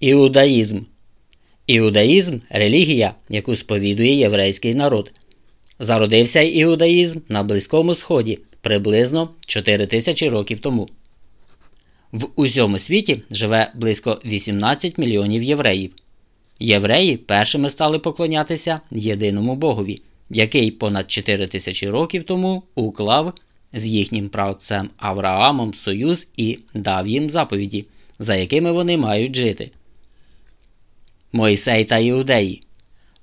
Іудаїзм. Іудаїзм релігія, яку сповідує єврейський народ. Зародився іудаїзм на Близькому Сході приблизно 4 тисячі років тому. В усьому світі живе близько 18 мільйонів євреїв. Євреї першими стали поклонятися єдиному Богові, який понад 4 тисячі років тому уклав з їхнім правцем Авраамом союз і дав їм заповіді, за якими вони мають жити. Мойсей та іудеї.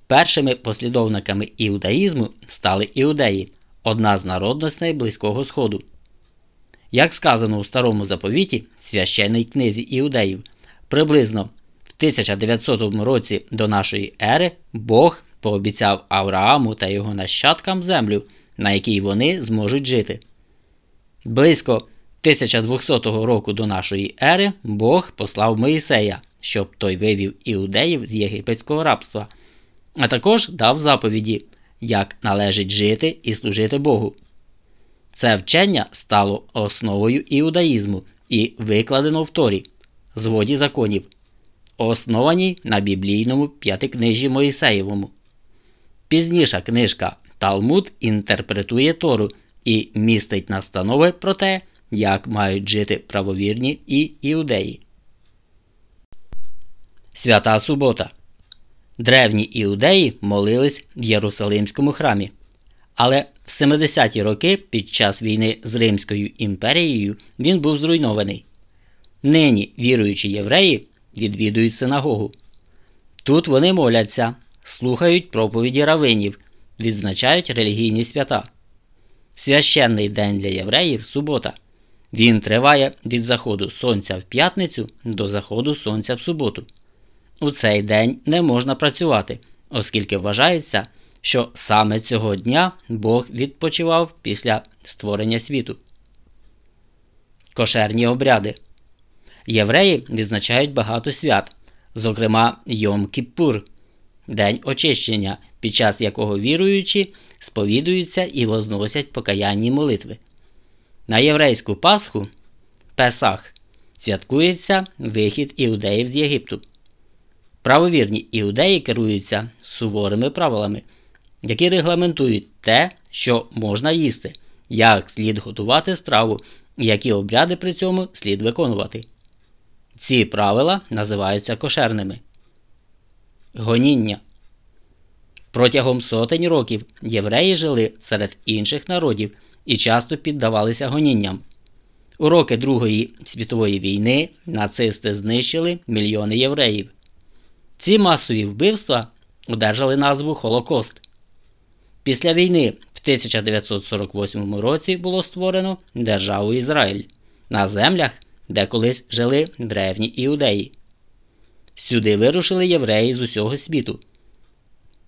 Першими послідовниками іудаїзму стали іудеї, одна з народностей Близького Сходу. Як сказано у старому заповіті священній книзі іудеїв, приблизно в 1900 році до нашої ери Бог пообіцяв Аврааму та його нащадкам землю, на якій вони зможуть жити. Близько 1200 року до нашої ери Бог послав Моїсея, щоб той вивів іудеїв з єгипетського рабства, а також дав заповіді, як належить жити і служити Богу. Це вчення стало основою іудаїзму і викладено в Торі, зводі законів, основаній на біблійному п'ятикнижі Моїсеєвому. Пізніша книжка Талмуд інтерпретує Тору і містить настанови про те, як мають жити правовірні і іудеї. Свята Субота. Древні іудеї молились в Єрусалимському храмі. Але в 70-ті роки під час війни з Римською імперією він був зруйнований. Нині віруючі євреї відвідують синагогу. Тут вони моляться, слухають проповіді равинів, відзначають релігійні свята. Священний день для євреїв субота. Він триває від заходу сонця в п'ятницю до заходу сонця в суботу. У цей день не можна працювати, оскільки вважається, що саме цього дня Бог відпочивав після створення світу. Кошерні обряди. Євреї відзначають багато свят, зокрема Йом Кіппур, День очищення, під час якого віруючі сповідуються і возносять покаянні молитви. На єврейську Пасху Песах святкується вихід іудеїв з Єгипту. Правовірні іудеї керуються суворими правилами, які регламентують те, що можна їсти, як слід готувати страву і які обряди при цьому слід виконувати. Ці правила називаються кошерними. Гоніння. Протягом сотень років євреї жили серед інших народів і часто піддавалися гонінням. У роки Другої світової війни нацисти знищили мільйони євреїв. Ці масові вбивства одержали назву Холокост. Після війни в 1948 році було створено державу Ізраїль на землях, де колись жили древні іудеї. Сюди вирушили євреї з усього світу.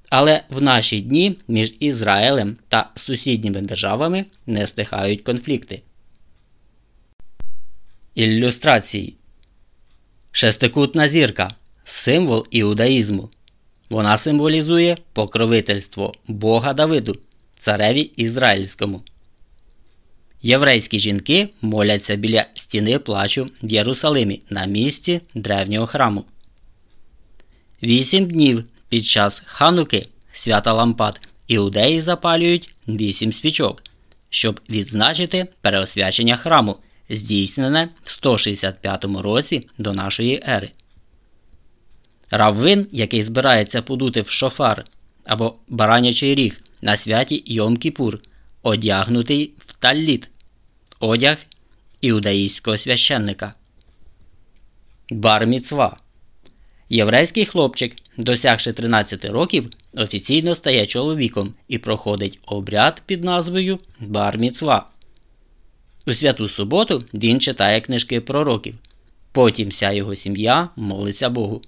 Але в наші дні між Ізраїлем та сусідніми державами не стихають конфлікти. Ілюстрації Шестикутна зірка символ іудаїзму. Вона символізує покровительство Бога Давиду, цареві Ізраїльському. Єврейські жінки моляться біля стіни плачу в Єрусалимі на місці древнього храму. Вісім днів під час хануки свята лампад іудеї запалюють вісім свічок, щоб відзначити переосвячення храму, здійснене в 165 році до нашої ери. Раввин, який збирається подути в шофар або баранячий ріг на святі Йом Кіпур, одягнутий в талліт, одяг іудаїстського священника. Бар Міцва Єврейський хлопчик, досягши 13 років, офіційно стає чоловіком і проходить обряд під назвою Бар Міцва. У святу суботу він читає книжки пророків. Потім вся його сім'я молиться Богу.